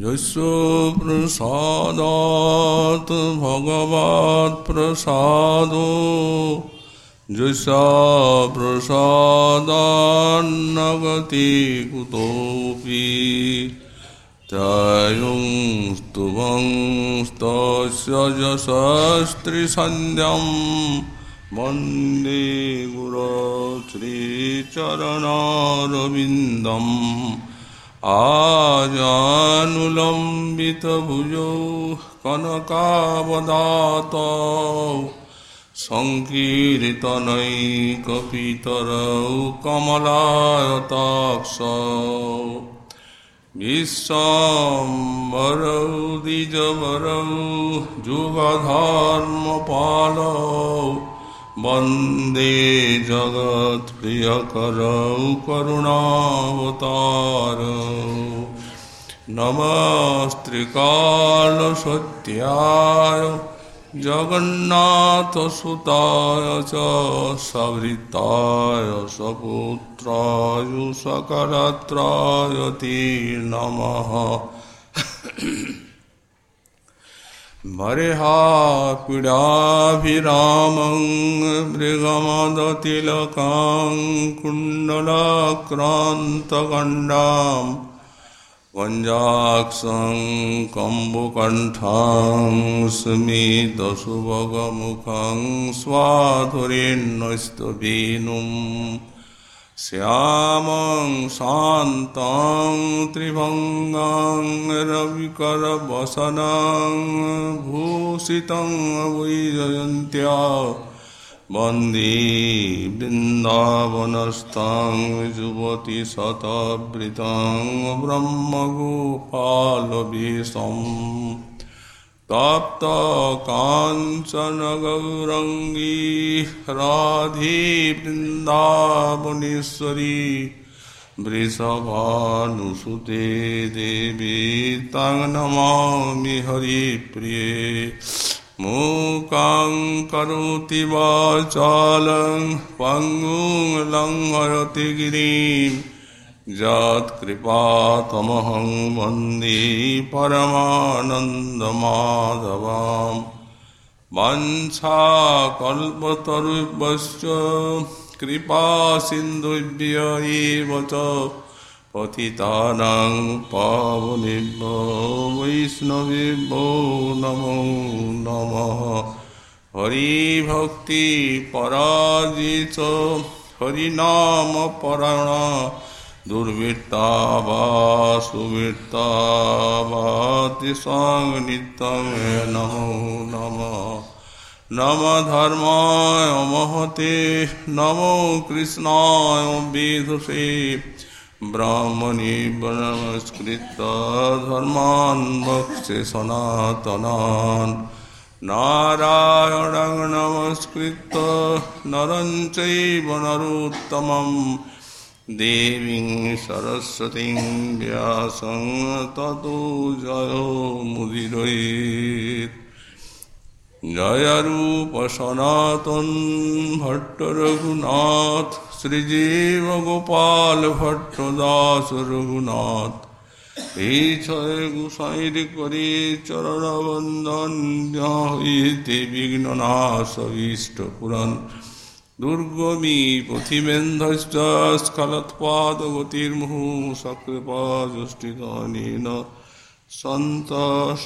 यस्य प्रसादात् भगवत्प्रसादो यस्य प्रसादान्नगति कुतोऽपि त्रयं स्तुवंस्तस्य यशस्त्रिसन्ध्यं वंदे गुरो श्रीचरणारविन्दम् आजानुलम्बितभुजौ कनकावदातौ सङ्कीर्तनैकपितरौ कमलायताक्षौ विश्वाम्बरौ द्विजवरौ जुगधर्मपालौ वंदे जगत्प्रियकरौ करुणावतारौ। नमस्त्रिकालसत्याय जगन्नाथसुताय च सवृताय सपुत्राय सकलत्राय ते नमः। बर्हापीडाभिरामं मृगमदतिलकां कुण्डलाक्रान्तकण्डां वञ्जाक्षं कम्बुकण्ठां स्मितसुभगमुखं श्यामं शान्तं त्रिभङ्गां रविकरवसनं भूषितं वैजयन्त्या वंदे वृन्दावनस्थं युवतिशतवृतं ब्रह्मगोपालवेशम् तप्त काञ्चनगौरङ्गी राधे वृन्दावनेश्वरी वृषभानुसुते देवी तं नमामि हरिप्रिये। मूकां करोति वाचालं, पङ्गुं लङ्घयति गिरिम्। यत्कृपातमहं वंदे परमानन्दमाधवां वञ्छाकल्पतरुभ्यश्च कृपासिन्धुभ्य एव च पतितानां पावनेभ्यो वैष्णवेभ्यो नमो नमः। हरिभक्तिपराजित हरिनामपरायणा दुर्वृत्ता वा सुवृत्ता वातिसां नित्यं नमो नमः। नम धर्माय महते, नमो कृष्णाय विदुषे। ब्राह्मणे नमस्कृत धर्मान् भक्षे सनातनान्। नारायणं नमस्कृत नरं चैव नरोत्तमम्। দেবী সরস্বতী ব্যাসং তত জয় মুদির জয় রূপ সনাতন ভট্ট রঘুনাথ, শ্রীজীব গোপাল ভট্ট দাস রঘুনাথ। এই ছয় গোসাইর করে চরণবন্ধন হইতে বিঘ্ননাশ ইষ্ট পুরাণ। দুর্গমী পথিমেন্ধশ্চ স্খলৎপাদগতির্মুহু সকৃপাজষ্টিদানেন সন্ত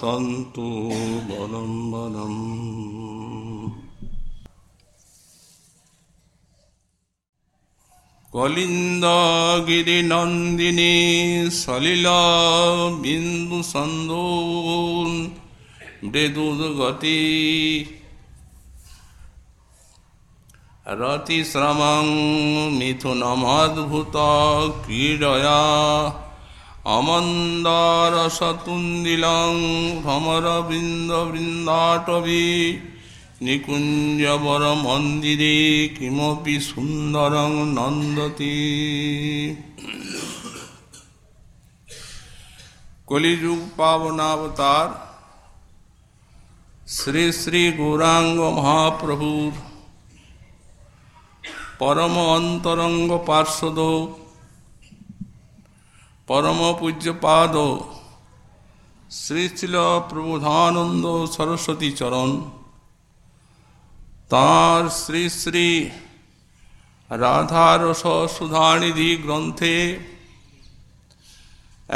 সন্তু বলম বলম। কলিন্দগিরিনন্দিনী সলিলা বিন্দু সন্দোন মৃদুগতি রতিশ্রমং মিথুনমদ্ভুত ক্রীডয়া অমন্দারসতুন্দিলং ভ্রমরবৃন্দবৃন্দাটবী নিকুঞ্জবর মন্দিরে কিমপি সুন্দরং নন্দতি। কলিযুগ পাবনাবতার শ্রী শ্রী গৌরাঙ্গ মহাপ্রভুর পরম অন্তরঙ্গ পার্শ্বদ, পরম পূজ্যপাদ শ্রী ছিল প্রবোধানন্দ সরস্বতী চরণ। তাঁর শ্রী শ্রী রাধারস সুধানিধি গ্রন্থে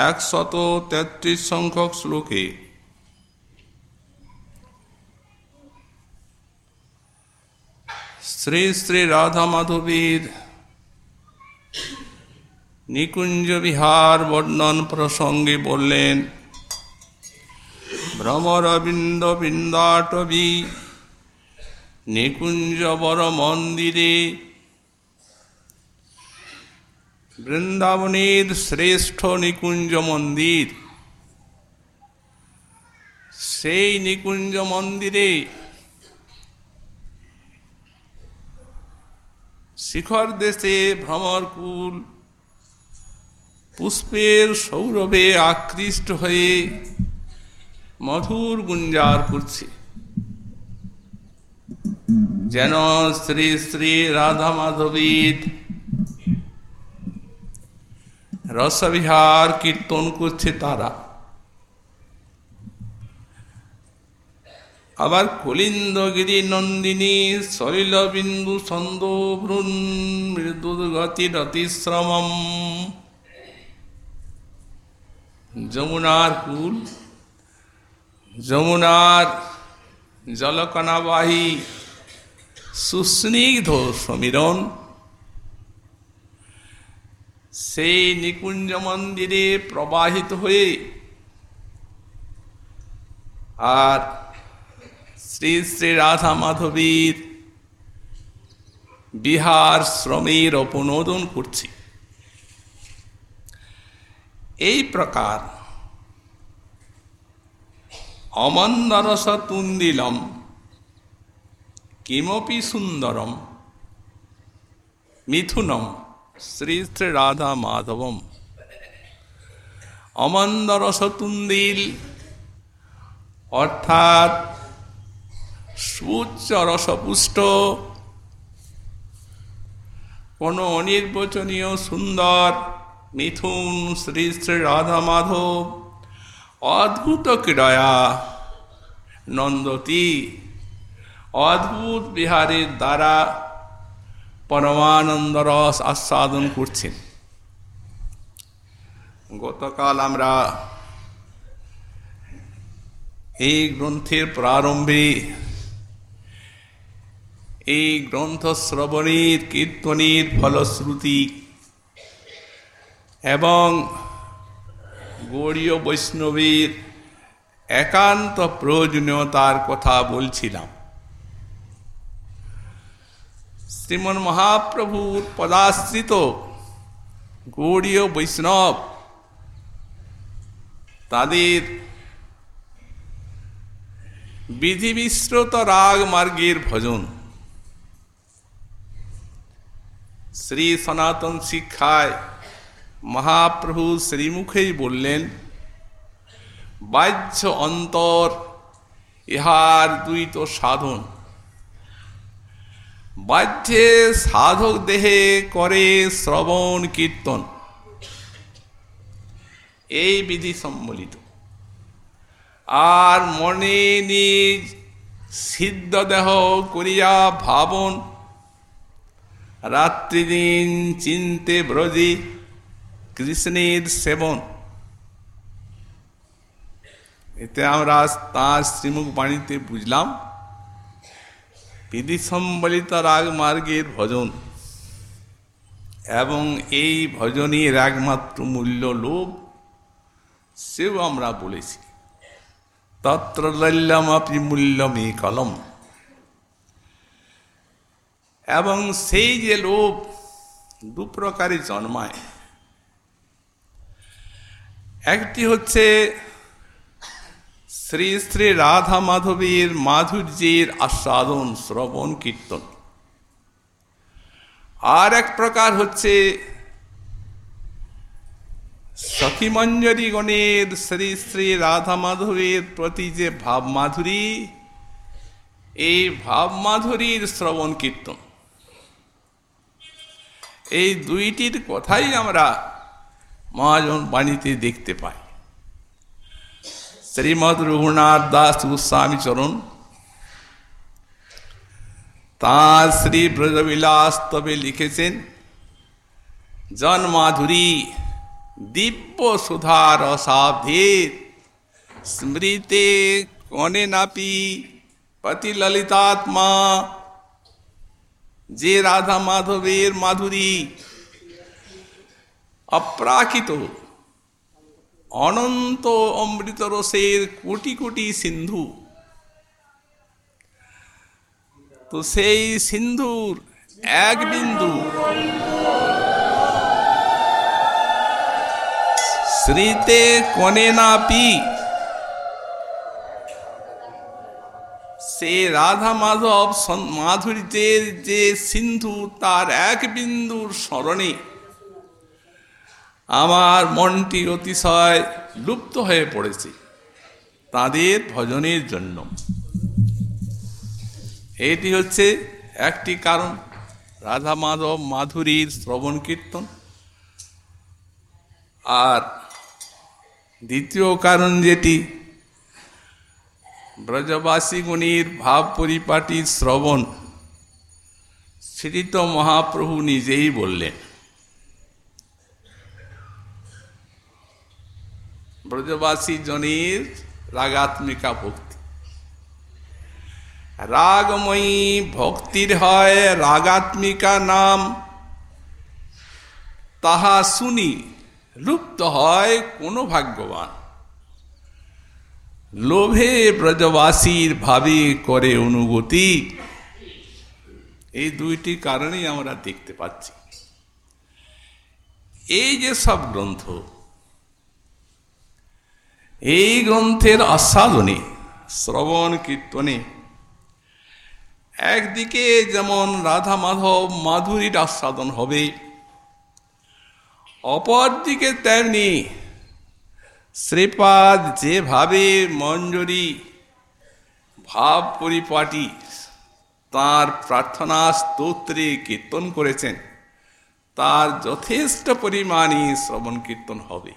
একশত তেত্রিশ সংখ্যক শ্লোকে শ্রী শ্রী রাধা মাধবীর নিকুঞ্জ বিহার বর্ণন প্রসঙ্গে বললেন ভ্রমরবিন্দ বৃন্দাটবী, নিকুঞ্জ বড় মন্দিরে, বৃন্দাবনের শ্রেষ্ঠ নিকুঞ্জ মন্দির। সেই নিকুঞ্জ মন্দিরে শিখর দেশে ভ্রমরকুল পুষ্পের সৌরভে আকৃষ্ট হয়ে মধুর গুঞ্জার করছে। যেন শ্রী শ্রী রাধা মাধবীর রসবিহার কীর্তন করছে তারা। আবার কলিন্দগিরি নন্দিনী সলিল বিন্দু ছন্দ ভ্রূণ মৃদুগতি রতিশ্রমম যমুনার কুল, যমুনার জলকণাবাহী সুস্নিগ্ধ সমীরণ, সেই নিকুঞ্জ মন্দিরে প্রবাহিত হয়ে আর শ্রী শ্রী রাধা মাধবীর বিহার শ্রমের অপনোদন করছি। এই প্রকার অমন্দরস তুন্দিলম কিমপি সুন্দরম মিথুনম শ্রী শ্রী রাধা মাধবম। অমন্দরস তুন্দিল অর্থাৎ সুচ্চ রসপুষ্ট কোনো অনির্বচনীয় সুন্দর, মিথুন, শ্রী শ্রী রাধা মাধব, অদ্ভুত ক্রীড়য়া, নন্দতী, অদ্ভুত বিহারের দ্বারা পরমানন্দ রস আস্বাদন করছেন। গতকাল আমরা এই গ্রন্থের প্রারম্ভে এই গ্রন্থ শ্রবণের, কীর্তনের ফলশ্রুতি। এবং গৌরীয় বৈষ্ণবীর একান্ত প্রয়োজনীয়তার কথা বলছিলাম। শ্রীমন মহাপ্রভুর পদাশ্রিত গৌরীয় বৈষ্ণব তাদের বিধিবিশ্রত রাগ মার্গের ভজন। শ্রী সনাতন শিক্ষায় মহাপ্রভু শ্রীমুখেই বললেন, বাহ্য অন্তর, ইহার দুইত সাধন। বাহ্যে সাধক দেহে করে শ্রবণ কীর্তন। এই বিধি সম্বলিত। আর মনে নিজ সিদ্ধ দেহ করিয়া ভাবন রাত্রিদিন চিনতে ব্রজি কৃষ্ণের সেবন। এতে আমরা তাঁর শ্রীমুখ বাণীতে বুঝলাম বিধি সম্বলিত রাগ মার্গের ভজন এবং এই ভজনের একমাত্র মূল্য লোভ, সেও আমরা বলেছি। তত্র লল্যম আপনি মূল্যমে কলম। এবং সেই যে লোভ দু প্রকারে জন্মায়। একটি হচ্ছে শ্রী শ্রী রাধা মাধবীর মাধুর্যের আস্বাদন শ্রবণ কীর্তন। আর এক প্রকার হচ্ছে সখীমঞ্জরী গণের শ্রী শ্রী রাধা মাধবীর প্রতি যে ভাব মাধুরী, এই ভাব মাধুরীর শ্রবণ কীর্তন। এই দুইটির কথাই আমরা মহাজন বাণীতে দেখতে পাই। শ্রীমদ রঘুনাথ দাস গোস্বামী চরণ, তাঁর শ্রী ব্রজবিলাস তবে লিখেছেন, জন্মাধুরী দিব্য সুধার অসাধের স্মৃতে কনে নাপি পতি ললিতাত্মা যে রাধা মাধবের মাধুরী অপ্রাকৃত অনন্ত অমৃত রসের কোটি কোটি সিন্ধু। তো সেই সিন্ধুর এক বিন্দু শ্রীতে কনে না পি সে রাধা মাধব মাধুরীদের যে সিন্ধু তার এক বিন্দুর স্মরণে আমার মনটি অতিশয় লুপ্ত হয়ে পড়েছে তাদের ভজনের জন্য। এটি হচ্ছে একটি কারণ। রাধা মাধব মাধুরীর শ্রবণ কীর্তন। আর দ্বিতীয় কারণ যেটি ব্রজবাসীগণীর ভাব পরিপাটির শ্রবণ। সেটি তো মহাপ্রভু নিজেই বললেন, ব্রজবাসী জনের রাগাত্মিকা ভক্তি। রাগময়ী ভক্তির হয় রাগাত্মিকা নাম। তাহা শুনি লুপ্ত হয় কোনো ভাগ্যবান। লোভে ব্রজবাসীর ভাবে করে অনুগতি। এই দুইটি কারণেই আমরা দেখতে পাচ্ছি। এই যে সব গ্রন্থ, এই গ্রন্থের আস্বাদনে, শ্রবণ কীর্তনে, একদিকে যেমন রাধা মাধব মাধুরীর আস্বাদন হবে, অপরদিকে তেমনি শ্রীপাদ যেভাবে মঞ্জুরি ভাব পরিপাটি তার প্রার্থনা স্তোত্রে কীর্তন করেছেন, তার যথেষ্ট পরিমাণে শ্রবণ কীর্তন হবে।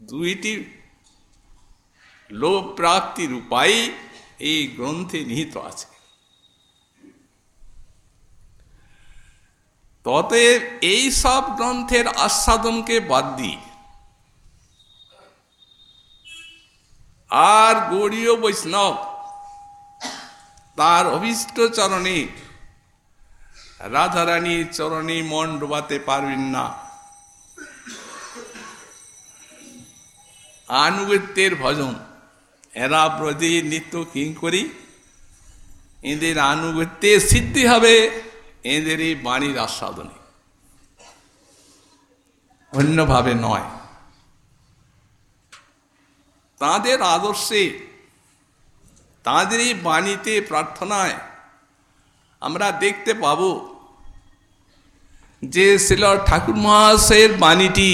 দুইটি লোভ প্রাপ্তির উপায় এই গ্রন্থে নিহিত আছে। ততএব এই সব গ্রন্থের আস্বাদনকে বাদ দিয়ে আর গৌরীয় বৈষ্ণব তার অভিষ্ট চরণে রাধারানীর চরণে মন ডোবাতে পারবেন না। আনুগত্যের ভজন। এরা ব্রজে নিত্য কিং করি। এদের আনুগত্যে সিদ্ধি হবে এদের এই বাণীর আস্বাদনে। অন্যভাবে নয়। তাদের আদর্শে, তাদের এই বাণীতে প্রার্থনায় আমরা দেখতে পাব যে শিল ঠাকুর মহাশয়ের বাণীটি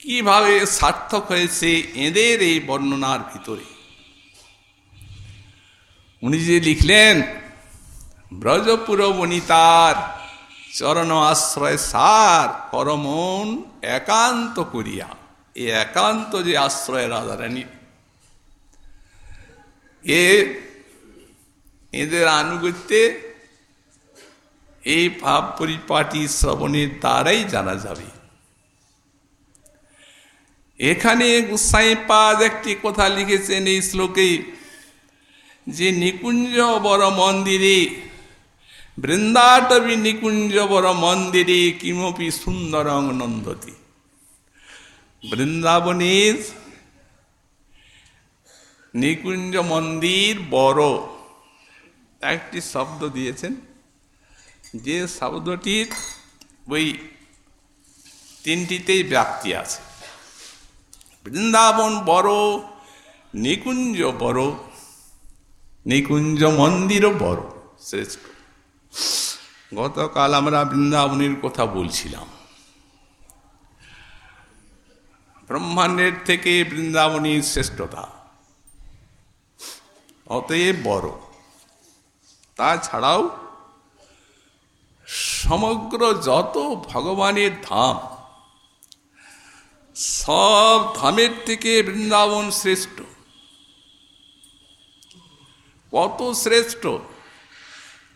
কীভাবে সার্থক হয়েছে এদের এই বর্ণনার ভিতরে। উনি যে লিখলেন ব্রজপুর বনিতার চরণ আশ্রয় সার করমন একান্ত করিয়া। এই একান্ত যে আশ্রয় রাধারানী এ, এদের আনুগত্যে এই ভাব পরিপাটি শ্রবণের দ্বারাই জানা যাবে। এখানে গুসাই গুসাইপাদ একটি কথা লিখেছেন এই শ্লোকে যে নিকুঞ্জ বড় মন্দিরে, বৃন্দাটবি নিকুঞ্জ বড় মন্দিরে কিমপি সুন্দরং নন্দতি। বৃন্দাবনের নিকুঞ্জ মন্দির বড়। একটি শব্দ দিয়েছেন। যে শব্দটির ওই তিনটিতেই ব্যাপ্তি আছে। বৃন্দাবন বড়, নিকুঞ্জ বড় নিকুঞ্জ মন্দিরও বড়, শ্রেষ্ঠ। গতকাল আমরা বৃন্দাবনের কথা বলছিলাম। ব্রহ্মাণ্ডের থেকে বৃন্দাবনীর শ্রেষ্ঠতা। অতএব বড়। তাছাড়াও সমগ্র যত ভগবানের ধাম, সব ধামের থেকে বৃন্দাবন শ্রেষ্ঠ। কত শ্রেষ্ঠ?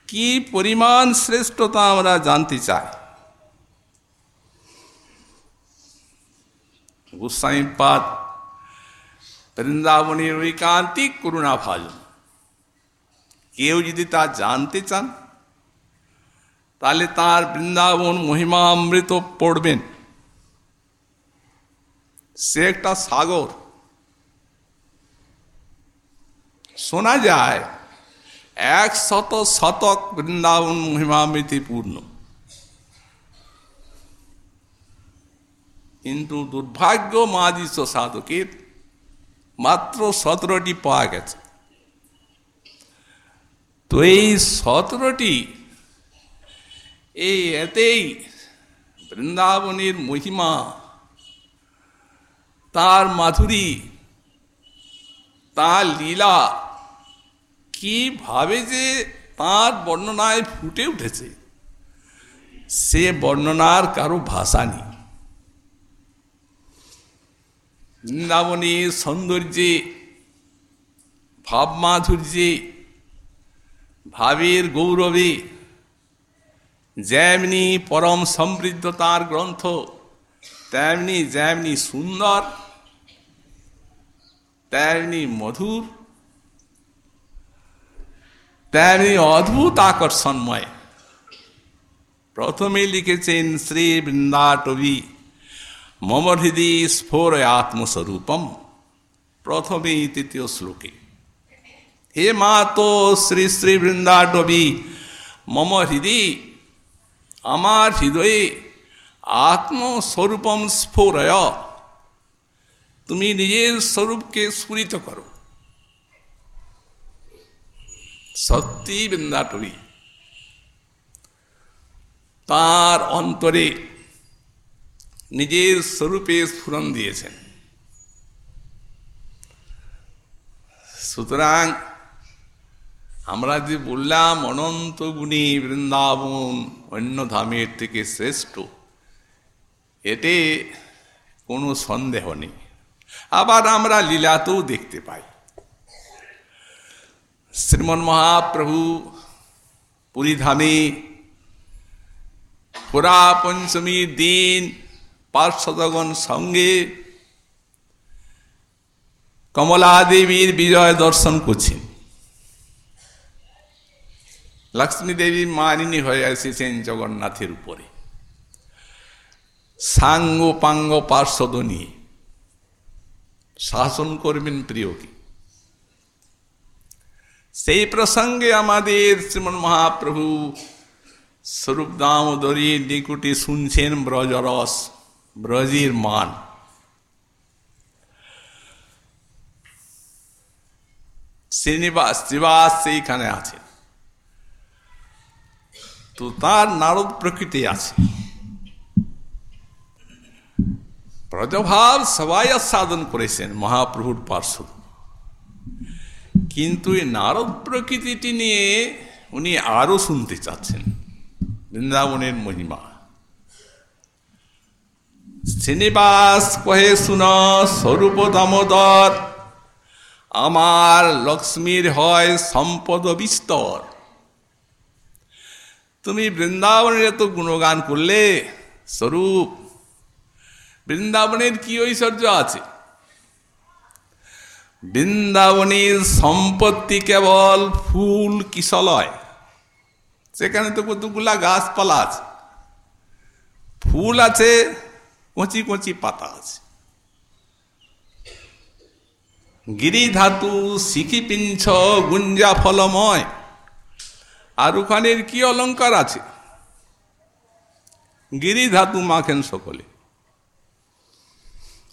কি পরিমাণ শ্রেষ্ঠতা আমরা জানতে চাই? গোস্বাইপাদ বৃন্দাবনের ঐকান্তিক করুণা ভাজন কেউ যদি তা জানতে চান তাহলে তার বৃন্দাবন মহিমামৃত পড়বেন সে একটা সাগর শোনা যায় এক শত শতক বৃন্দাবন মহিমামৃতি পূর্ণ কিন্তু দুর্ভাগ্য মাদিস সাধকের মাত্র সতেরোটি পাওয়া গেছে তো এই সতেরোটি এই এতেই বৃন্দাবনের মহিমা তার মাধুরী তার লীলা কীভাবে যে তার বর্ণনায় ফুটে উঠেছে সে বর্ণনার কারও ভাষা নেই বৃন্দাবনের সৌন্দর্যে, ভাবমাধুর্যে, ভাবের গৌরবে, যেমনি পরম সমৃদ্ধ তার গ্রন্থ, তেমনি যেমনি সুন্দর, তেমনি মধুর, তেমনি অদ্ভুত আকর্ষণময়। প্রথমে লিখেছেন শ্রী বৃন্দাটবী। মম হৃদি স্ফোর আত্মস্বরূপম। প্রথমে তৃতীয় শ্লোকে। হে মা তো শ্রী শ্রী বৃন্দাটবী মম হৃদি আমার হৃদয়ে আত্মস্বরূপম স্ফোরয়। তুমি নিজের স্বরূপকে স্ফুরিত করো। সত্যি বৃন্দাটবী তার অন্তরে নিজের স্বরূপে স্ফুরণ দিয়েছেন। সুতরাং আমরা যে বললাম, অনন্ত গুণী বৃন্দাবন অন্য ধামের থেকে শ্রেষ্ঠ, এতে কোনো সন্দেহ নেই। আবার আমরা লীলাতেও দেখতে পাই। শ্রীমন মহাপ্রভু পুরীধামে পুরা পঞ্চমীর দিন পার্শ্বদগণ সঙ্গে কমলা দেবীর বিজয় দর্শন করছেন। লক্ষ্মী দেবী মানিনী হয়ে এসেছেন জগন্নাথের উপরে। সাঙ্গ পাঙ্গ পার্শ্বদ নিয়ে শাসন করবেন প্রিয়কে। সেই প্রসঙ্গে আমাদের শ্রীমন মহাপ্রভু স্বরূপ দামোদরীর নিকুটে শুনছেন ব্রজরস। ব্রজের মান। শ্রীনিবাস, শ্রীবাস সেইখানে আছেন তো তার নারদ প্রকৃতি আছে। ব্রজভাব সবাই সাধন করেছেন মহাপ্রভুর পার্শ্ব। কিন্তু এই নারদ প্রকৃতিটি নিয়ে উনি আরও শুনতে চাচ্ছেন। বৃন্দাবনের মহিমা। শ্রীনিবাস কহে, শুন স্বরূপ দামোদর, আমার লক্ষ্মীর হয় সম্পদ বিস্তর। তুমি বৃন্দাবনের এত গুণগান করলে, স্বরূপ, বৃন্দাবনের কি ঐশ্বর্য আছে? বৃন্দাবনের সম্পত্তি কেবল ফুল কিশলয়। সেখানে তো কতগুলা গাছপালা আছে। ফুল আছে কচি কচি পাতা আছে। গিরি ধাতু শিখি পিঞ্ছ গুঞ্জা ফলময়। আর ওখানের কি অলঙ্কার আছে? গিরি ধাতু মাখেন সকলে।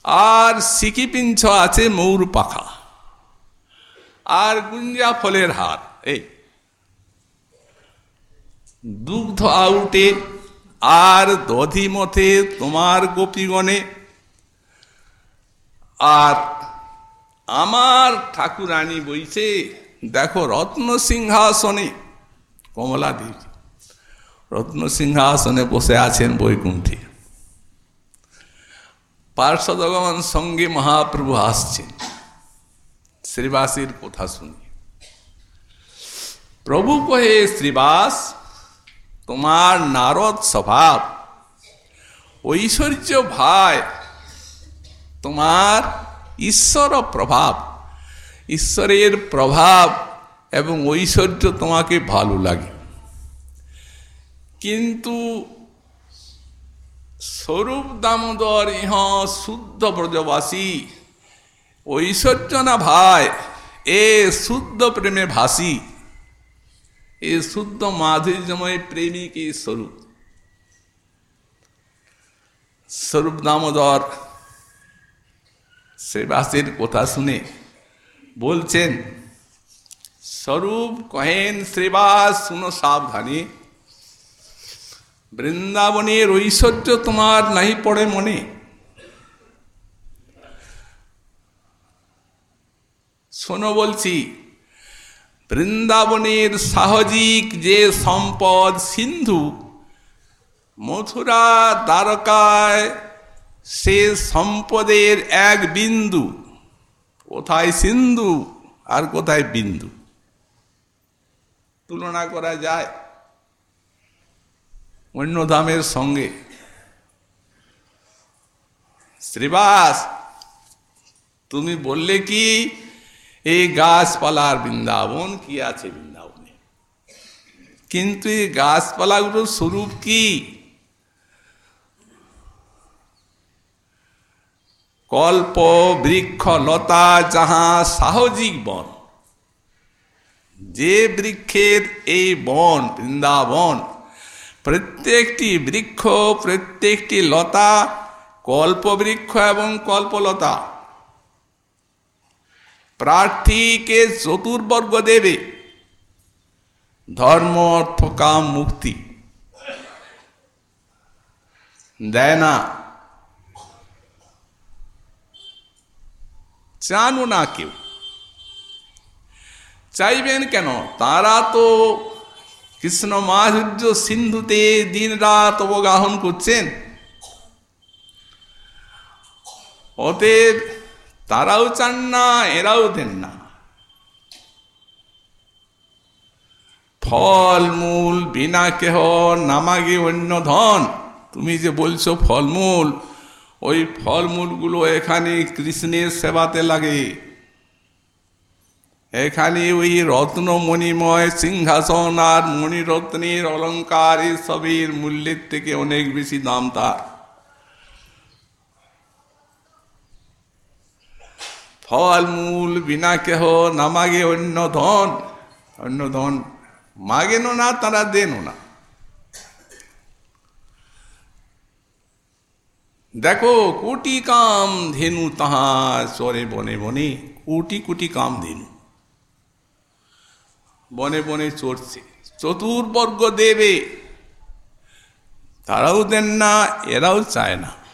আর সিকি পিঞ্ছ আছে মৌর পাখা। আর গুঞ্জা ফলের হার, এই। দুগ্ধ আউটে আর দধি মথে তোমার গোপীগণে। আর আমার ঠাকুরানী বইছে, দেখো রত্ন সিংহাসনে কমলা দেবী রত্ন সিংহাসনে বসে আছেন বৈকুণ্ঠে। পার্শ্বদগণ সঙ্গে মহাপ্রভু আসছেন। শ্রীবাসীর কথা শুনি। প্রভু কহে, শ্রীবাস তোমার নারদ স্বভাব, ঐশ্বর্য ভাই, তোমার ঈশ্বর প্রভাব, ঈশ্বরের প্রভাব এবং ঐশ্বর্য তোমাকে ভালো লাগে। কিন্তু স্বরূপ দামোদর ইহ শুদ্ধ ব্রজবাসী, ঐশ্বর্য না ভাই, এ শুদ্ধ প্রেমে ভাসি এ শুদ্ধ মাধুর্যময় প্রেমিক স্বরূপ। স্বরূপ দামোদর শ্রীবাসের কথা শুনে বলছেন, স্বরূপ কহেন শ্রীবাস, শুনো সাবধানে। বৃন্দাবনের ঐশ্বর্য তোমার নাহি পড়ে মনে। শোনো বলছি বৃন্দাবনের সাহজিক যে সম্পদ সিন্ধু, মথুরা দ্বারকায় সে সম্পদের এক বিন্দু। কোথায় সিন্ধু আর কোথায় বিন্দু? তুলনা করা যায় অন্য ধামের সঙ্গে। শ্রীবাস, তুমি বললে কি এই গাছপালার বৃন্দাবন কি আছে বৃন্দাবনে? কিন্তু এই গাছপালাগুলোর স্বরূপ কি? কল্প, বৃক্ষ, লতা, যাহা সাহজিক বন। যে বৃক্ষের এই বন, বৃন্দাবন, প্রত্যেকটি বৃক্ষ, প্রত্যেকটি লতা কল্পবৃক্ষ এবং কল্পলতা প্রার্থীকে চতুর্বর্গ দেবে? ধর্ম, অর্থ, কাম, মুক্তি। দেয় না। চানও না কেউ। চাইবেন কেন? তারা তো কৃষ্ণ মাধুর্য সিন্ধুতে দিন রাত অবগাহন করছেন। অতএব তারাও চান না, এরাও দেন না। ফল মূল বিনা কেহ নামাগে অন্য ধন। তুমি যে বলছো ফলমূল ওই ফলমূলগুলো এখানে কৃষ্ণের সেবাতে লাগে। এখানে ওই রত্ন মণিময় সিংহাসন আর মণিরত্নের অলঙ্কার এসবের মূল্যের থেকে অনেক বেশি দাম তার। ফল মূল বিনা কেহ না মাগে অন্য ধন। অন্য ধন মাগেন না, তারা দেন না। দেখো, কোটি কাম ধেনু তাহা চরে বনে বনে, কোটি কোটি কাম ধেনু। বনে বনে চড়ছে, চতুর্বর্গ দেবে। তারাও দেন না, এরাও চায় না।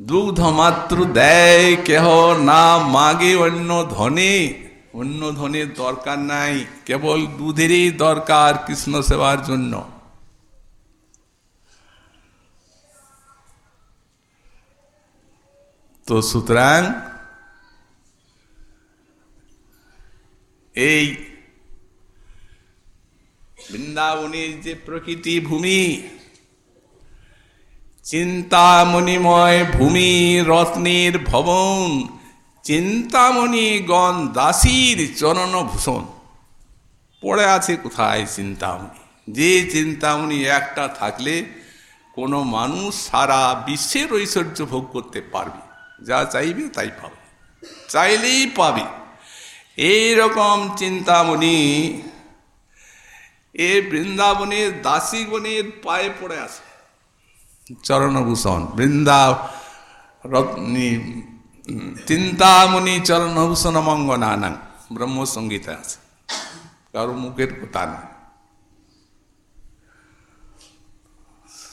দুগ্ধ মাত্র দেয় কেহ না মাগে অন্য ধনে অন্য ধনের দরকার নাই কেবল দুধেরই দরকার কৃষ্ণ সেবার জন্য তো সুতরাং এই বৃন্দাবনের যে প্রকৃতি ভূমি চিন্তামণিময় ভূমি রত্নের ভবন চিন্তামণি গণ দাসীর চরণভূষণ। পড়ে আছে কোথায় চিন্তামণি? যে চিন্তামণি একটা থাকলে কোনো মানুষ সারা বিশ্বের ঐশ্বর্য ভোগ করতে পারবে। যা চাইবে তাই পাবে। চাইলেই পাবে। এই রকম চিন্তামণি এ বৃন্দাবনের দাসীগণের পায়ে পড়ে আছে। চরণভূষণ, বৃন্দা রত্নী, চিন্তামণি চরণভূষণ মঙ্গনানাং ব্রহ্মসঙ্গীতে আছে। কারও মুখের কথা না।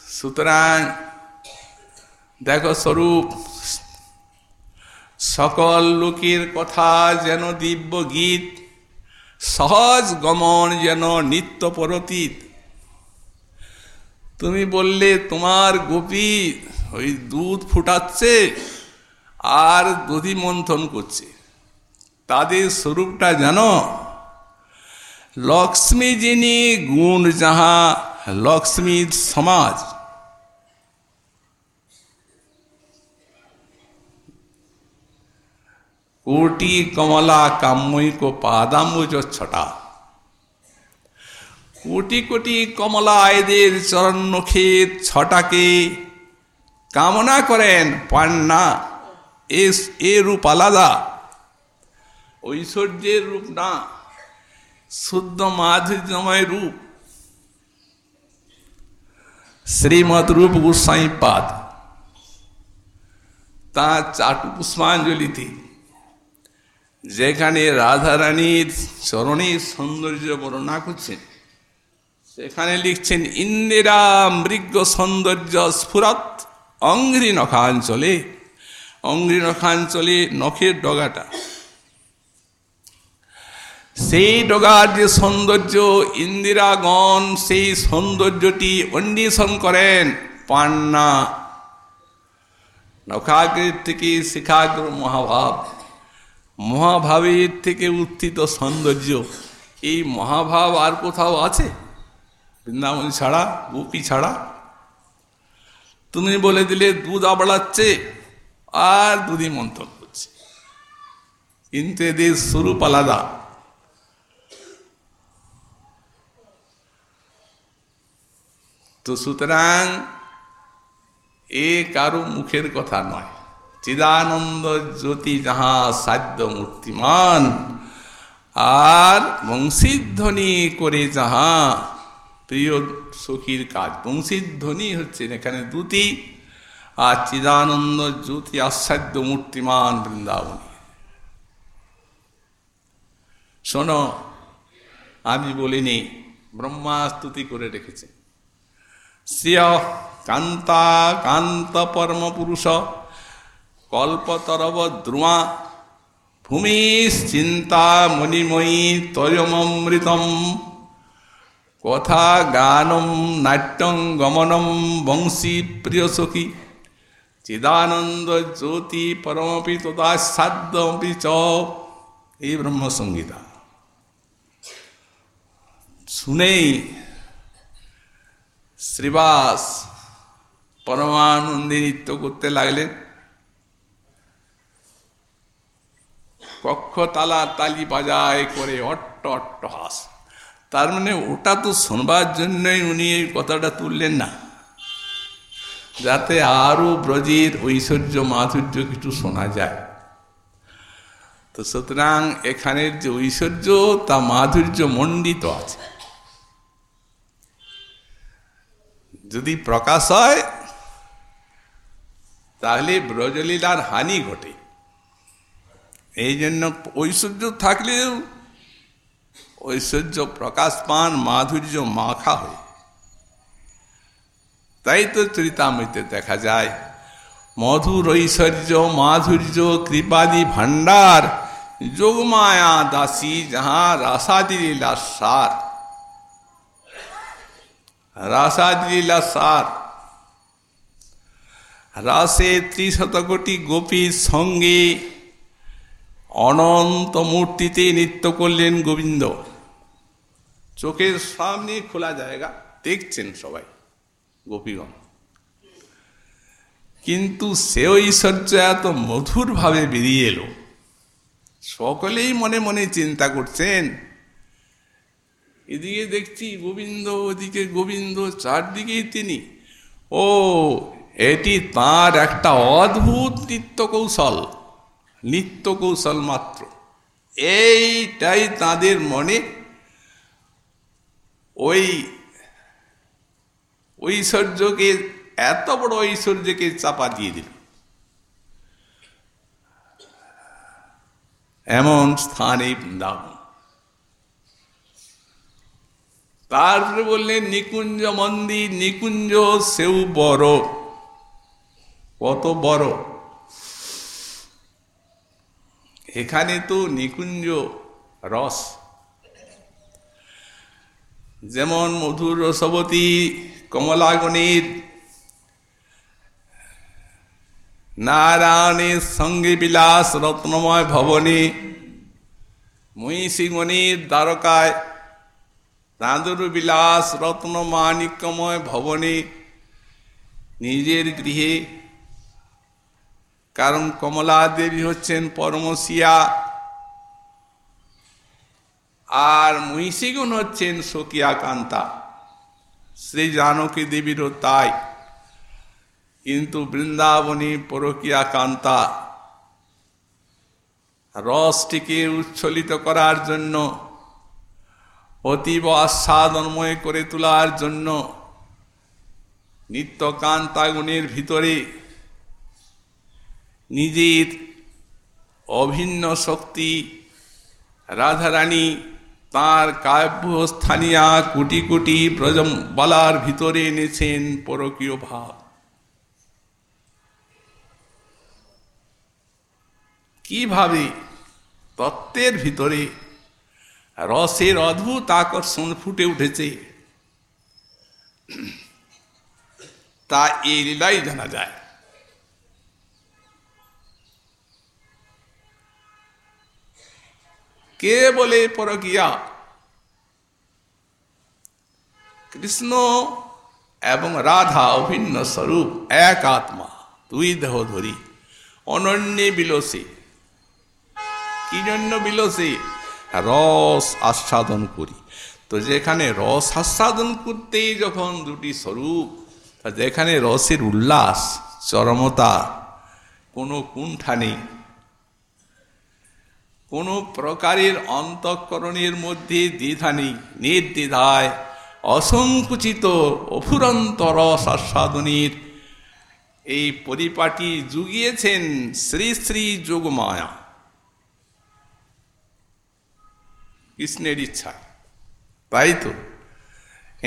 সুতরাং দেখো স্বরূপ, সকল লোকের কথা যেন দিব্য গীত, সহজ গমন যেন নিত্য পরতীত। তুমি বললে তোমার গোপী ওই দুধ ফুটাচ্ছে আর দধি মন্থন করছে। তাদের স্বরূপটা জানো? লক্ষ্মী যিনি গুণ যাহা, লক্ষ্মীর সমাজ। কোটি কমলা কাম্যিক পাদাম্বুজ ছটা। কোটি কোটি কমলা এদের চরণক্ষের ছটাকে কামনা করেন পান না এ রূপ আলাদা, ঐশ্বর্যের রূপ না, শুদ্ধ মাধুর্যময় রূপ। শ্রীমদ রূপ গোস্বাই পাদ তা চাটু পুষ্পাঞ্জলিতে, যেখানে রাধারানীর চরণের সৌন্দর্য বর্ণনা করছেন। সেখানে লিখছেন, ইন্দিরা মৃগ সৌন্দর্য স্ফুরত অঙ্ঘ্রি নখাঞ্চলে। অঙ্ঘ্রি নখাঞ্চলে নখের ডগাটা। সেই ডগার যে সৌন্দর্য, ইন্দিরাগণ সেই সৌন্দর্যটি অন্বেষণ করেন পান্না। নখাগ্রের থেকে শিখাগ্র মহাভাব। মহাভাবের থেকে উত্থিত সৌন্দর্য। এই মহাভাব আর কোথাও আছে? বৃন্দাবন ছাড়া, গোপী ছাড়া। তুমি বলে দিলে, দুধ আবড়াচ্ছে, আর দুধই মন্থন করছে। কিন্তু এদের স্বরূপ আলাদা। তো সুতরাং, এ কারও মুখের কথা নয়। চিদানন্দ জ্যোতি যাহা সাধ্য মূর্তিমান, আর বংশীধ্বনি করে যাহা প্রিয় সখীর কাজ। বংশীর ধ্বনি হচ্ছে এখানে দুটি, আর চিদানন্দ জ্যোতি আসাধ্য মূর্তিমান বৃন্দাবনী। শোনো, আমি বলিনি, ব্রহ্মা স্তুতি করে রেখেছে। শ্রিয় কান্তা কান্ত পরম পুরুষ, কল্পতরব দ্রুমা, ভূমিশ্চিন্তা মণিময়ী তয়মৃতম কথা গানম নাট্যং গমনম, বংশী, প্রিয় সখী। চিদানন্দ জ্যোতি পরমপি তথা সাধ্যপি চ। এই ব্রহ্মসংগীতা শুনেই শ্রীবাস পরমানন্দে নৃত্য করতে লাগলেন। কক্ষ তালা তালি বাজায় করে অট্ট অট্ট হাস তার মানে ওটা তো শোনবার জন্যই উনি এই কথাটা তুললেন না। যাতে আরও ব্রজের ঐশ্বর্য মাধুর্য কিছু শোনা যায়। তো সুতরাং এখানের যে ঐশ্বর্য, তা মাধুর্য মণ্ডিত আছে। যদি প্রকাশ হয়, তাহলে ব্রজলীলার হানি ঘটে। এই জন্য ঐশ্বর্য থাকলেও ঐশ্বর্য প্রকাশ পান মাধুর্য মাখা হয়ে। তাই তো চরিতামৃতে দেখা যায়, মধুর ঐশ্বর্য, মাধুর্য, কৃপাদি ভাণ্ডার, যোগমায়া দাসী যাহা রাসাদি লীলা সার রাসাদি লীলা সার রাসে ত্রিশত কোটি গোপীর সঙ্গে অনন্ত মূর্তিতে নৃত্য করলেন গোবিন্দ। চোখের সামনে খোলা জায়গা, দেখছেন সবাই, গোপীগণ। কিন্তু সে ঐশ্বর্য এত মধুরভাবে বেরিয়ে এলো। সকলেই মনে মনে চিন্তা করছেন, এদিকে দেখছি গোবিন্দ, ওদিকে গোবিন্দ, চারদিকেই তিনি। ও, এটি তার একটা অদ্ভুত নৃত্য কৌশল নিত্য কৌশল মাত্র। এইটাই তাদের মনে ওই, ঐশ্বর্যকে, এত বড় ঐশ্বর্যকে চাপা দিয়ে দিল। এমন স্থানে বৃন্দাবন। তারপরে বললেন, নিকুঞ্জ মন্দির নিকুঞ্জ সেও বড়। কত বড়? এখানে তো নিকুঞ্জ রস। যেমন মধুর রসবতী, কমলাগণের, নারায়ণের সঙ্গে বিলাস রত্নময় ভবনে, মহিষিগণের দ্বারকায় রাঁদুর বিলাস রত্ন মানিক্যময় ভবনে নিজের গৃহে। কারণ কমলা দেবী হচ্ছেন পরমশিয়া। আর মহিষীগুণ হচ্ছেন সকিয়া কান্তা। শ্রী জানকী দেবীরও তাই। কিন্তু বৃন্দাবনী পরকিয়া কান্তা। রসটিকে উচ্ছলিত করার জন্য, অতীব আস্বাদনময় করে তোলার জন্য, নিত্য কান্তাগুণের ভিতরে নিজের অভিন্ন শক্তি, রাধারানী তাঁর কাব্য স্থানীয় কোটি কোটি বলার ভিতরে এনেছেন পরকীয় ভাব। কীভাবে তত্ত্বের ভিতরে রসের অদ্ভুত আকর্ষণ ফুটে উঠেছে, তা এই লীলাই জানা যায়। কে বলে পরকিয়া কৃষ্ণ এবং রাধা অভিন্ন স্বরূপ এক আত্মা দুই দেহ ধরি অনন্যে বিলসে কি জন্য বিলসে রস আস্বাদন করি তো যেখানে রস আস্বাদন করতেই যখন দুটি স্বরূপ যেখানে রসের উল্লাস, চরমতা, কোনো কুণ্ঠা নেই। কোনো প্রকারের অন্তঃকরণের মধ্যে দ্বিধা নেই, নির্দ্বিধায়, অসংকুচিত অফুরন্ত রস এই পরিপাটি জুগিয়েছেন শ্রী শ্রী যোগমায়া। কৃষ্ণের ইচ্ছা, তাই তো?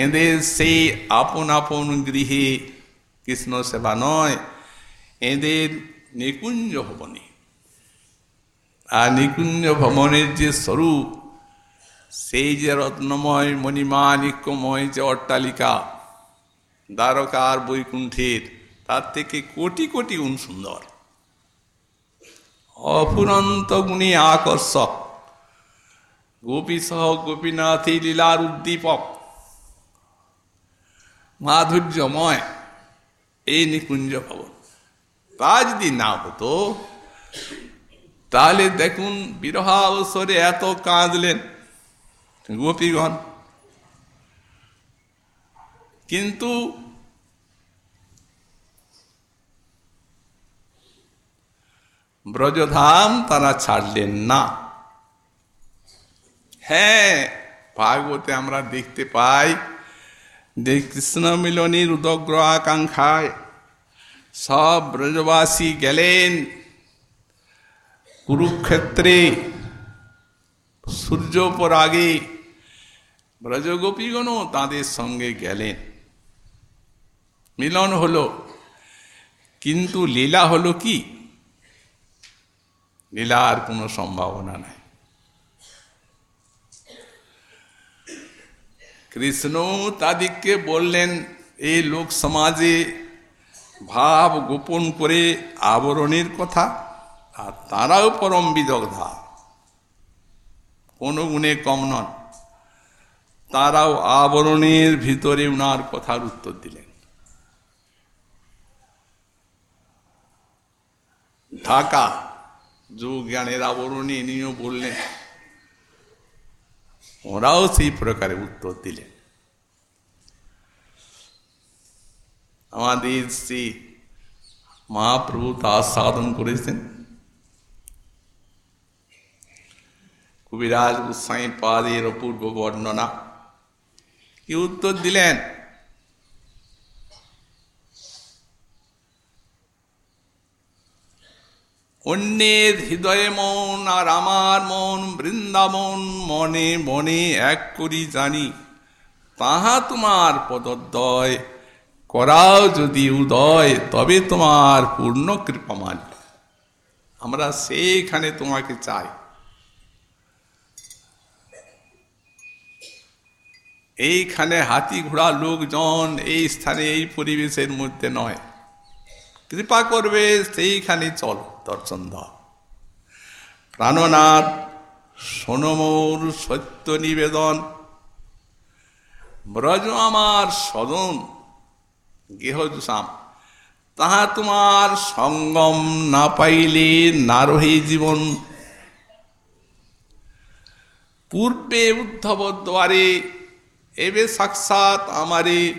এদের সেই আপন আপন গৃহে কৃষ্ণ সেবা নয়, এদের নিকুঞ্জ ভবনে আর নিকুঞ্জ ভবনের যে স্বরূপ, সেই যে রত্নময় মণিমা মণিমাণিক্যময় যে অট্টালিকা, দ্বারকার বৈকুণ্ঠের, তার থেকে কোটি কোটি গুণ সুন্দর। অফুরন্ত গুণী আকর্ষক। গোপী সহ গোপীনাথী লীলার উদ্দীপক। মাধুর্যময়। এই নিকুঞ্জ ভবন। তা যদি না হতো তাহলে দেখুন বিরহা অবসরে এত কাঁদলেন গোপীগণ। কিন্তু ব্রজধাম তারা ছাড়লেন না। হ্যাঁ ভাগবতে আমরা দেখতে পাই যে কৃষ্ণ মিলনীর উদগ্র আকাঙ্ক্ষায় সব ব্রজবাসী গেলেন। কুরুক্ষেত্রে সূর্যপর আগে ব্রজগোপীগণও তাদের সঙ্গে গেলেন। মিলন হলো, কিন্তু লীলা হলো কি? লীলার কোনো সম্ভাবনা নাই। কৃষ্ণ তাদেরকে বললেন এই লোক সমাজে ভাব গোপন করে আবরণের কথা। আর তারাও পরম বিদগ্ধা। কোনো গুণে কম নন। তারাও আবরণের ভিতরে উনার কথার উত্তর দিলেন। ঢাকা যোগ জ্ঞানের আবরণে নিয়েও বললেন, ওরাও সেই প্রকারে উত্তর দিলেন। আমাদের শ্রী মহাপ্রভু তা সাধন করেছেন। কবিরাজ গোস্বাই পাদের অপূর্ব বর্ণনা। কি উত্তর দিলেন? অন্যের হৃদয়ে মন আর আমার মন, বৃন্দাবন মনে মনে এক করি জানি। তাহা তোমার পদদ্বয়, করাও যদি উদয়, তবে তোমার পূর্ণ কৃপামান। আমরা সেইখানে তোমাকে চাই। এইখানে হাতি ঘোড়া লোকজন এই স্থানে, এই পরিবেশের মধ্যে নয়। কৃপা করবে, সেইখানে চল, দর্শন দাও। প্রাণনাথ, সোনমৌর সত্য নিবেদন। ব্রজ আমার সদন গেহজুসাম তাহা তোমার সঙ্গম না পাইলে না রহে জীবন। পূর্বে উদ্ধব দ্বারে এবে সাক্ষাৎ আমারে।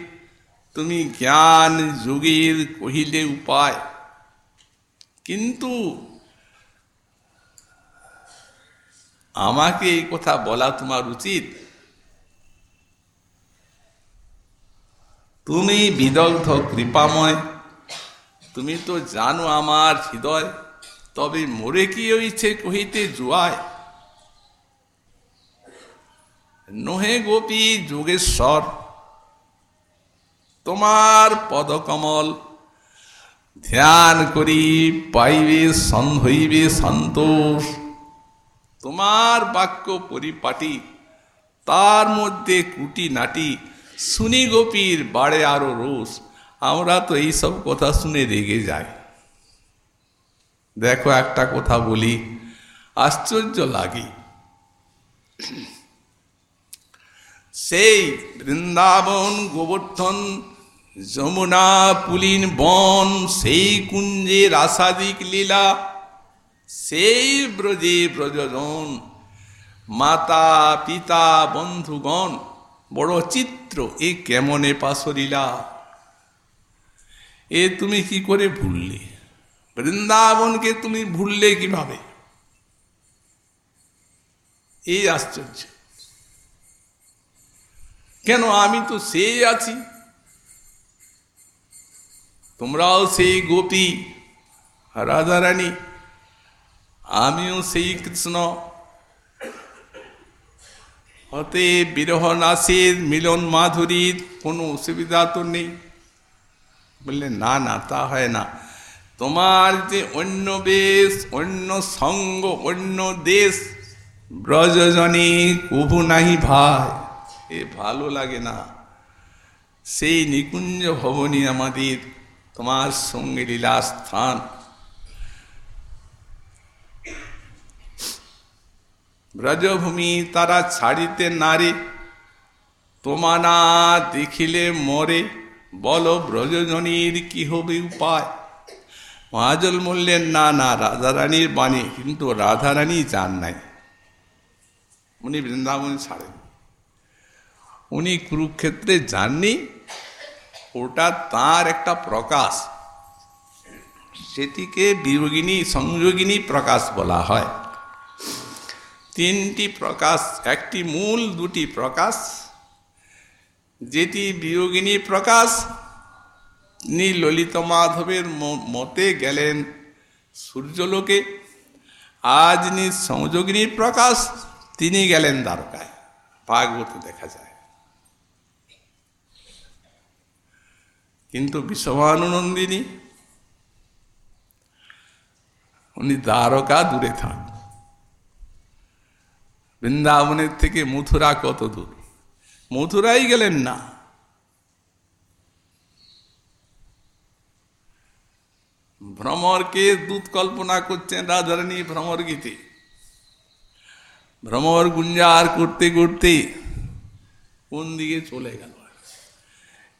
তুমি জ্ঞান যোগীর কহিলে উপায়। কিন্তু আমাকে এই কথা বলা তোমার উচিত। তুমি বিদগ্ধ কৃপাময়, তুমি তো জানো আমার হৃদয়, তবে মোরে কি হইছে কহিতে জুয়ায়? নহে গোপী যোগেশ্বর। তোমার পদকমল, ধ্যান করি, পাইবে হইবে সন্তোষ। তোমার বাক্য পরিপাটি, তার মধ্যে কুটি নাটি, শুনি গোপীর বাড়ে আরও রোষ। আমরা তো এইসব কথা শুনে রেগে যাই। দেখো একটা কথা বলি, আশ্চর্য লাগে। সেই বৃন্দাবন গোবর্ধন, যমুনা পুলিন বন, সেই কুঞ্জে রাসাদিক লীলা, সেই ব্রজে ব্রজজন, মাতা, পিতা, বন্ধুগণ, বড় চিত্র, এ কেমনে পাশরীলা এ তুমি কি করে ভুললে? বৃন্দাবনকে তুমি ভুললে কীভাবে? এই আশ্চর্য। কেন আমি তো সেই আছি? তোমরাও সেই গোপী রাধারানী আমিও সেই কৃষ্ণ। হতে বিরহ নাসের মিলন মাধুরীর কোনো অসুবিধা তো নেই। বললে, না না, তা হয় না। তোমার যে অন্য বেশ, অন্য সঙ্গ, অন্য দেশ, ব্রজজনী কভু নাহি ভাই। এ ভালো লাগে না। সেই নিকুঞ্জ ভবনী আমাদের, তোমার সঙ্গে লীলা স্থান ব্রজভূমি তারা ছাড়িতে নারে, তোমানা দেখিলে মরে, বলো ব্রজজনীর কি হবে উপায়? মহাজল বললেন, না না রাধারানীর বাণী, কিন্তু রাধারানী যান নাই। উনি বৃন্দাবন ছাড়েন। উনি কুরুক্ষেত্রে যাননি, ওটা তার একটা প্রকাশ। সেটিকে বিয়োগিনী সংযোগিনী প্রকাশ বলা হয়। তিনটি প্রকাশ, একটি মূল, দুটি প্রকাশ। যেটি বিয়োগিনী প্রকাশ, তিনি ললিত মাধবের মতে গেলেন সূর্যলোকে। আজ নি সংযোগিনী প্রকাশ, তিনি গেলেন দ্বারকায়। ভাগবত দেখা যায়। কিন্তু বিশ্বমানন্দিনী উনি দ্বারকা দূরে থাক বৃন্দাবনের থেকে মথুরা কত দূর? মথুরাই গেলেন না। ভ্রমরকে দূত কল্পনা করছেন রাধারানী ভ্রমর গীতে। ভ্রমর গুঞ্জার করতে করতে কোন দিকে চলে গেল?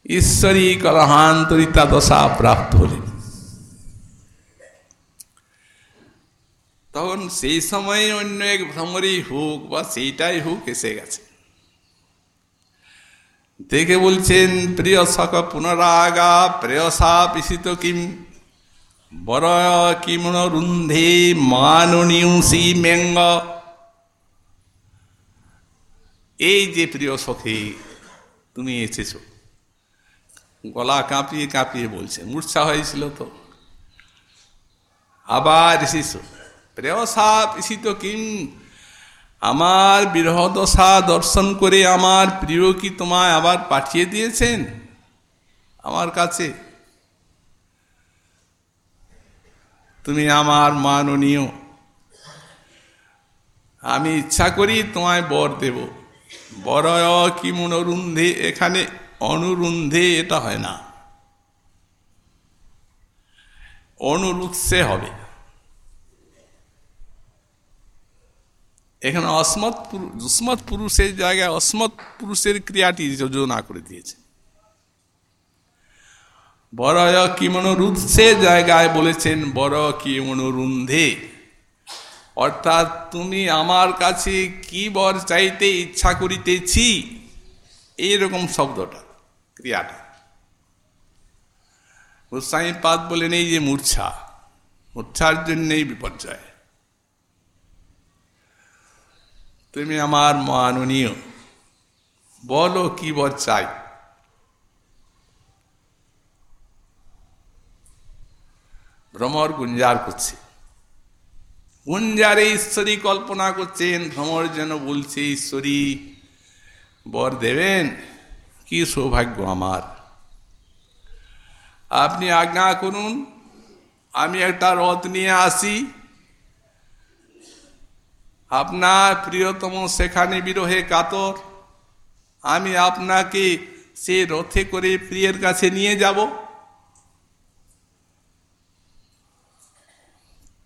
ঈশ্বরী কলহান্তরিতা দশা প্রাপ্ত হলেন। তখন সেই সময় অন্য এক ভ্রমরই হোক বা সেইটাই হোক এসে গেছে। দেখে বলছেন, প্রিয় সক পুনরাগা, প্রেয়সা পিসিত কিম? বর কিমন রুন্ধে মাননীয়সি মেঙ্গ? এই যে প্রিয় সখী, তুমি এসেছ। গলা কাঁপিয়ে কাঁপিয়ে বলছে, মূর্ছা হয়েছিল তো। আবার এসেছ প্রেয়সা তো কিম আমার বিরহদশা দর্শন করে আমার প্রিয় কি তোমায় আবার পাঠিয়ে দিয়েছেন? আমার কাছে। তুমি আমার মাননীয়। আমি ইচ্ছা করি তোমায় বর দেব। বর কি মনোরুন্ধে এখানে অনুরুন্ধে এটা হয় না। অনুরুৎসে হবে। এখানে অসমত দুসমত পুরুষের জায়গায় অসমত পুরুষের ক্রিয়াটি যোজনা করে দিয়েছে। বড় কি মনোরুৎসে জায়গায় বলেছেন বড় কি মনোরুন্ধে? অর্থাৎ তুমি আমার কাছে কি বর চাইতে ইচ্ছা করিতেছি? এইরকম শব্দটা। ক্রিয়াটা গোস্বাই পাদ বলেন, এই যে মূর্ছা, মূর্ছার জন্যই বিপর্যয়। তুমি আমার মাননীয়, বলো কি বর চাই? ভ্রমর গুঞ্জার করছে। গুঞ্জারে ঈশ্বরী কল্পনা করছেন, ভ্রমর যেন বলছে, ঈশ্বরী, বর দেবেন? কি সৌভাগ্য আমার। আপনি আজ্ঞা করুন, আমি একটা রথ নিয়ে আসি। আপনার প্রিয়তম সেখানে বিরহে কাতর। আমি আপনাকে সে রথে করে প্রিয়ের কাছে নিয়ে যাব।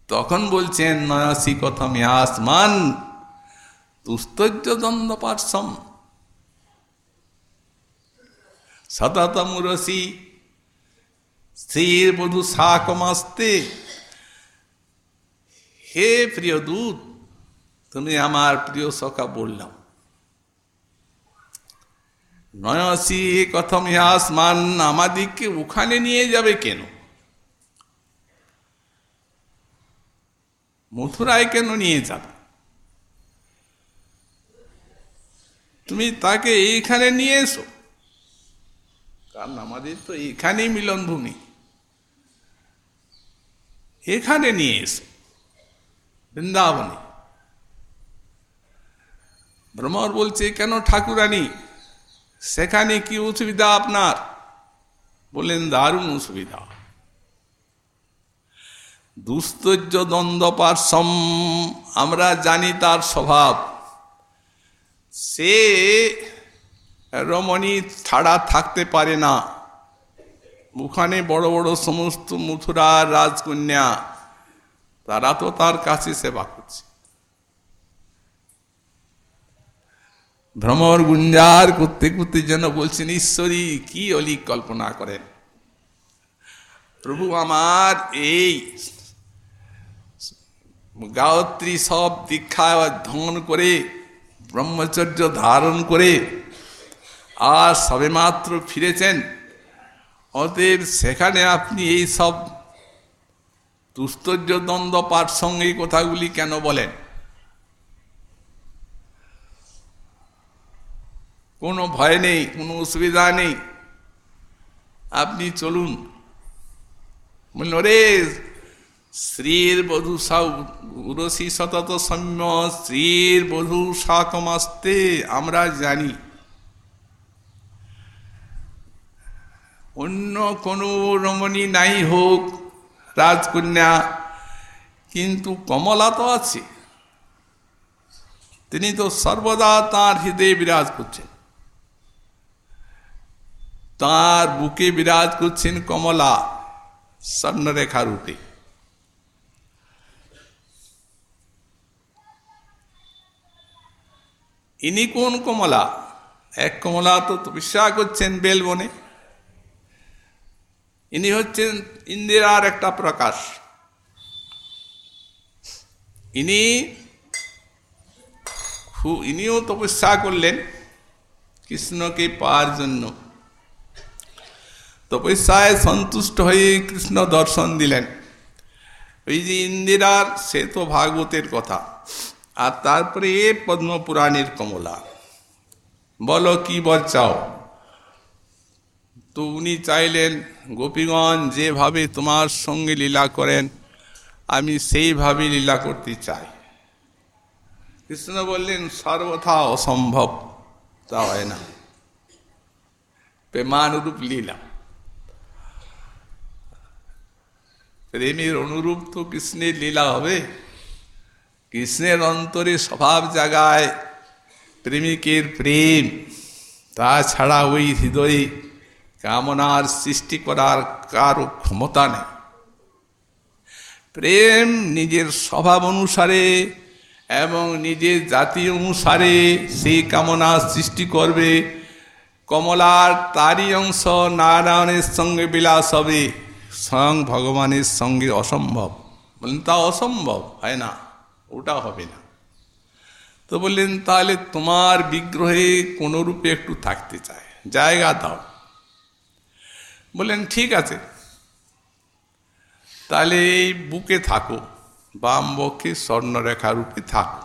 তখন বলছেন নয়াসি কথম আসমান তুস্তৈর্য দ্বন্দ্ব পার্সম সততমুরসি স্ত্রীর বধু শাকমাস্তে হে প্রিয় দূত, তুমি আমার প্রিয় সখা বললাম। নয়সি কথম আসমান আমাদিকে ওখানে নিয়ে যাবে কেন? মথুরায় কেন নিয়ে যাবে? তুমি তাকে এইখানে নিয়ে এসো। কারণ আমাদের তো এখানেই মিলন ভূমি এখানে নিয়ে এসে। বৃন্দাবনে। ভ্রমর বলছে, কেন ঠাকুরানী? সেখানে কি অসুবিধা আপনার? বললেন, দারুণ অসুবিধা। দুস্তর্য দ্বন্দ্ব পার্সম আমরা জানি তার স্বভাব। সে রমণী ছাড়া থাকতে পারে না। ওখানে বড় বড় সমস্ত মথুরার রাজকন্যা, তারা তো তার কাছে সেবা করছে। ভ্রমর গুঞ্জার করতে করতে যেন বলছেন, ঈশ্বরী, কি অলি কল্পনা করেন? প্রভু আমার এই গায়ত্রী সব দীক্ষা ধন করে, ব্রহ্মচর্য ধারণ করে আর সবেমাত্র ফিরেছেন। অতএব সেখানে আপনি এই সব দুস্তর্য দ্বন্দ্ব পাঠ সঙ্গে কথাগুলি কেন বলেন? কোনো ভয় নেই, কোনো অসুবিধা নেই। আপনি চলুন। বলল রে শ্রীর বধূ উরসী সতত সম্য, শ্রীর বধূ সাকমাস্তে আমরা জানি। অন্য কোনো রমণী নাই হোক, রাজকন্যা। কিন্তু কমলা তো আছে। তিনি তো সর্বদা তার হৃদয়ে বিরাজ করছেন। তার বুকে বিরাজ করছেন কমলা স্বর্ণরেখা রূপে। ইনি কোন কমলা? এক কমলা তো তপস্যা করছেন বেলবনে। ইনি হচ্ছেন ইন্দিরার একটা প্রকাশ। ইনি ইনিও তপস্যা করলেন কৃষ্ণকে পাওয়ার জন্য। তপস্যায় সন্তুষ্ট হয়ে কৃষ্ণ দর্শন দিলেন। ওই যে ইন্দিরার, সে তো ভাগবতের কথা। আর তারপরে পদ্মপুরাণের কমলা। বলো কি বল চাও? তো উনি চাইলেন গোপীগঞ্জ যেভাবে তোমার সঙ্গে লীলা করেন, আমি সেইভাবে লীলা করতে চাই। কৃষ্ণ বললেন, সর্বথা অসম্ভব, তা হয় না। প্রেমানুরূপ লীলা। প্রেমের অনুরূপ তো কৃষ্ণের লীলা হবে। কৃষ্ণের অন্তরে স্বভাব জাগায় প্রেমিকের প্রেম তাছাড়া ওই হৃদয়ে কামনার সৃষ্টি করার কারও ক্ষমতা নেই। প্রেম নিজের স্বভাব অনুসারে এবং নিজের জাতি অনুসারে সেই কামনা সৃষ্টি করবে। কমলার তারই অংশ নারায়ণের সঙ্গে বিলাস হবে। স্বয়ং ভগবানের সঙ্গে অসম্ভব। বললেন, তা অসম্ভব, হয় না, ওটা হবে না। তো বললেন, তাহলে তোমার বিগ্রহে কোন রূপে একটু থাকতে চায়, জায়গা দাও। বললেন, ঠিক আছে। তাহলে এই বুকে থাকো, বাম বক্ষে স্বর্ণরেখা রূপে থাকো।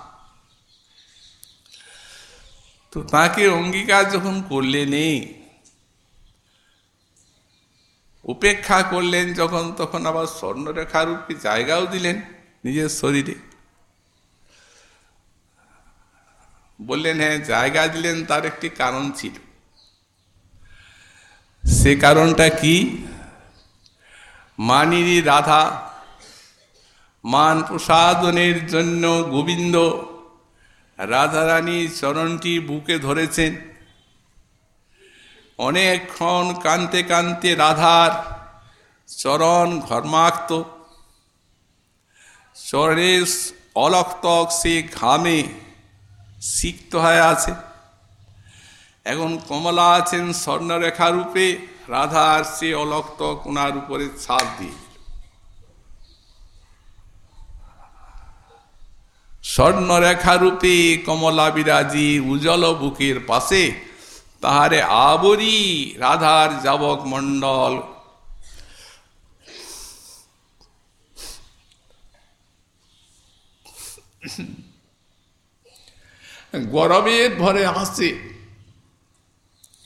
তো তাকে অঙ্গীকার যখন করলেনই উপেক্ষা করলেন যখন, তখন আবার স্বর্ণরেখা রূপে জায়গাও দিলেন নিজের শরীরে। বললেন হ্যাঁ জায়গা দিলেন, তার একটি কারণ ছিল। সে কারণটা কি? মানিনী রাধা মান প্রসাদনের জন্য গোবিন্দ রাধারানী চরণটি বুকে ধরেছেন। অনেকক্ষণ কানতে কানতে রাধার চরণ ঘর্মাক্ত। চরণের অলক্তক সে ঘামে সিক্ত হয়ে আছে। এখন কমলা আছেন স্বর্ণরেখা রূপে রাধার সে অলক্ত কোনার উপরে ছাপ দিয়ে। স্বর্ণরেখা রূপে কমলা বিরাজি উজ্জ্বল বুকের পাশে, তাহারে আবরি রাধার যাবক মণ্ডল। গরমের ভরে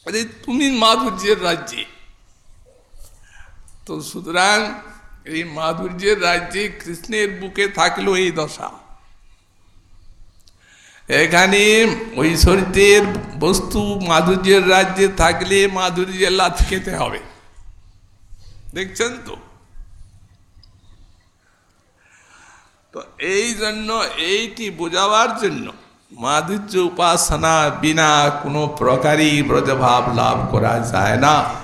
হাসে তুমি মাধুর্যের রাজ্যে। তো সুতরাং এই মাধুর্যের রাজ্যে কৃষ্ণের বুকে থাকল এই দশা। এখানে ঐশ্বর্যের বস্তু মাধুর্যের রাজ্যে থাকলে মাধুর্যের লাথ খেতে হবে। দেখছেন তো? তো এই জন্য, এইটি বোঝাবার জন্য মাধুর্য উপাসনা বিনা কোনো প্রকারই ব্রজভাব লাভ করা যায় না।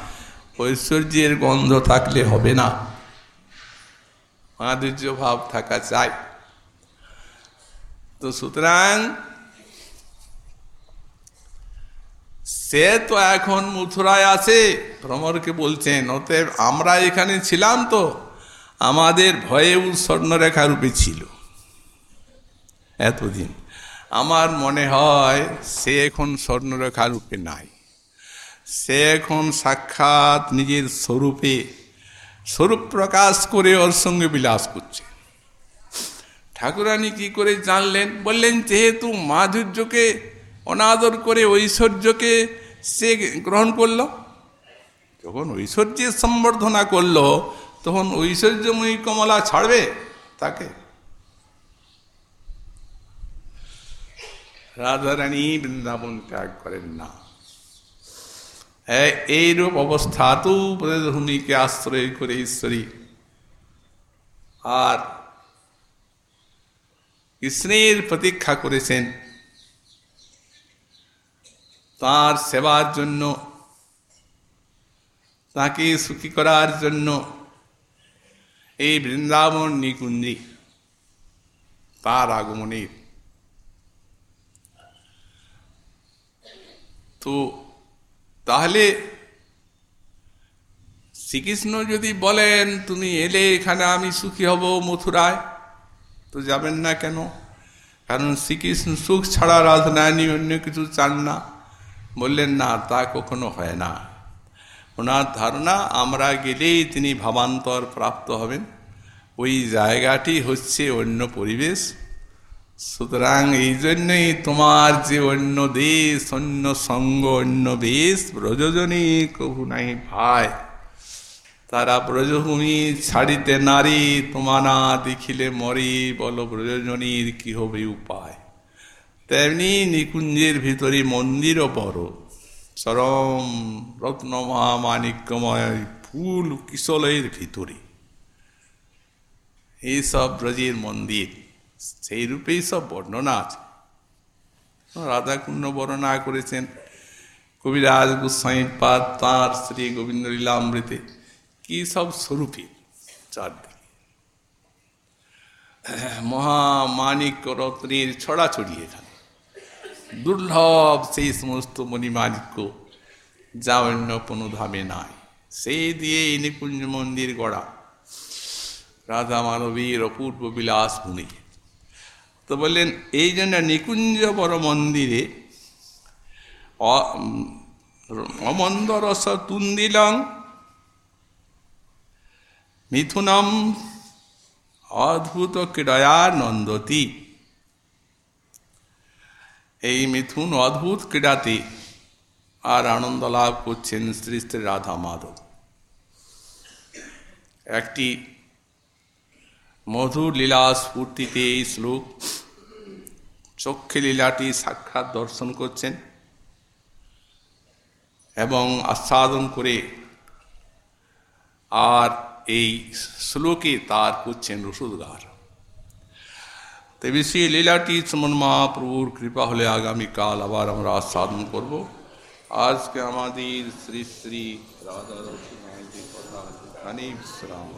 ঐশ্বর্যের গন্ধ থাকলে হবে না। মাধুর্য ভাব থাকা চাই। তো সুতরাং সে তো এখন মথুরায় আছে, ভ্রমরকে বলছেন, অতএব আমরা এখানে ছিলাম তো, আমাদের ভয়ে স্বর্ণরেখা রূপে ছিল। এতদিন। আমার মনে হয় সে এখন স্বর্ণরেখা রূপে নাই। সে এখন সাক্ষাৎ নিজের স্বরূপে স্বরূপ প্রকাশ করে ওর সঙ্গে বিলাস করছে। ঠাকুরানী কি করে জানলেন? বললেন, যেহেতু মাধুর্যকে অনাদর করে ঐশ্বর্যকে সে গ্রহণ করল, যখন ঐশ্বর্যের সম্বর্ধনা করল, তখন ঐশ্বর্যময়ী কমলা ছাড়বে তাকে? রাধারানী বৃন্দাবন ত্যাগ করেন না। এইরূপ অবস্থাতেও ব্রজভূমিকে আশ্রয় করে ঈশ্বরী। আর কৃষ্ণের প্রতীক্ষা করেছেন। তার সেবার জন্য, তাকে সুখী করার জন্য এই বৃন্দাবন নিকুঞ্জি, তার আগমনের তো তাহলে শ্রীকৃষ্ণ যদি বলেন, তুমি এলে এখানে আমি সুখী হব মথুরায়, তো যাবেন না কেন? কারণ শ্রীকৃষ্ণ সুখ ছাড়া রাজনায়নী অন্য কিছু চান না। বললেন, না, তা কখনো হয় না। ওনার ধারণা, আমরা গেলেই তিনি ভাবান্তর প্রাপ্ত হবেন। ওই জায়গাটি হচ্ছে অন্য পরিবেশ। সুতরাং এই জন্যই তোমার যে অন্য দেশ, অন্য সঙ্গ, অন্য বেশ ব্রজজনী কহু নাই ভাই। তারা ব্রজভূমি ছাড়িতে নারী তোমানা দেখিলে মরি বল ব্রজজনীর কি হবে উপায়। তেমনি নিকুঞ্জের ভিতরে মন্দিরও বড়। চরম রত্ন মহামাণিক্যময় ফুল কিশলের ভিতরে। এইসব ব্রজের মন্দির। সেই রূপেই সব বর্ণনা আছে। রাধাকুণ্ড বর্ণনা করেছেন, কবিরাজ গোস্বাই পাদ, তাঁর শ্রী গোবিন্দ লীলামৃতে। কি সব স্বরূপে চারদিকে। মহামাণিক্য রত্নের ছড়াছড়ি এখানে। দুর্লভ সেই সমস্ত মণিমাণিক্য যা অন্য কোনো ধামে নাই। সেই দিয়ে এই নিকুঞ্জ মন্দির গড়া। রাধা মানবীর অপূর্ব বিলাস ভূমি তো বললেন, এই জন্য নিকুঞ্জ বড় মন্দিরে অমন্দরস তুন্দিলং, মিথুনম অদ্ভুত ক্রীড়য়া নন্দতি। এই মিথুন অদ্ভুত ক্রীড়াতে আর আনন্দ লাভ করছেন শ্রী শ্রী রাধা মাধব। একটি মধুর লীলা স্ফূর্তিতে এই শ্লোক চক্ষে লীলাটি সাক্ষাৎ দর্শন করছেন এবং আস্বাদন করে আর এই শ্লোকে তার করছেন রসুদগার। তবে সেই লীলাটি সুমন মহাপ্রভুর কৃপা হলে আগামীকাল আবার আমরা আস্বাদন করব। আজকে আমাদের শ্রী শ্রী রাধা রসুন কথা বিশ্রাম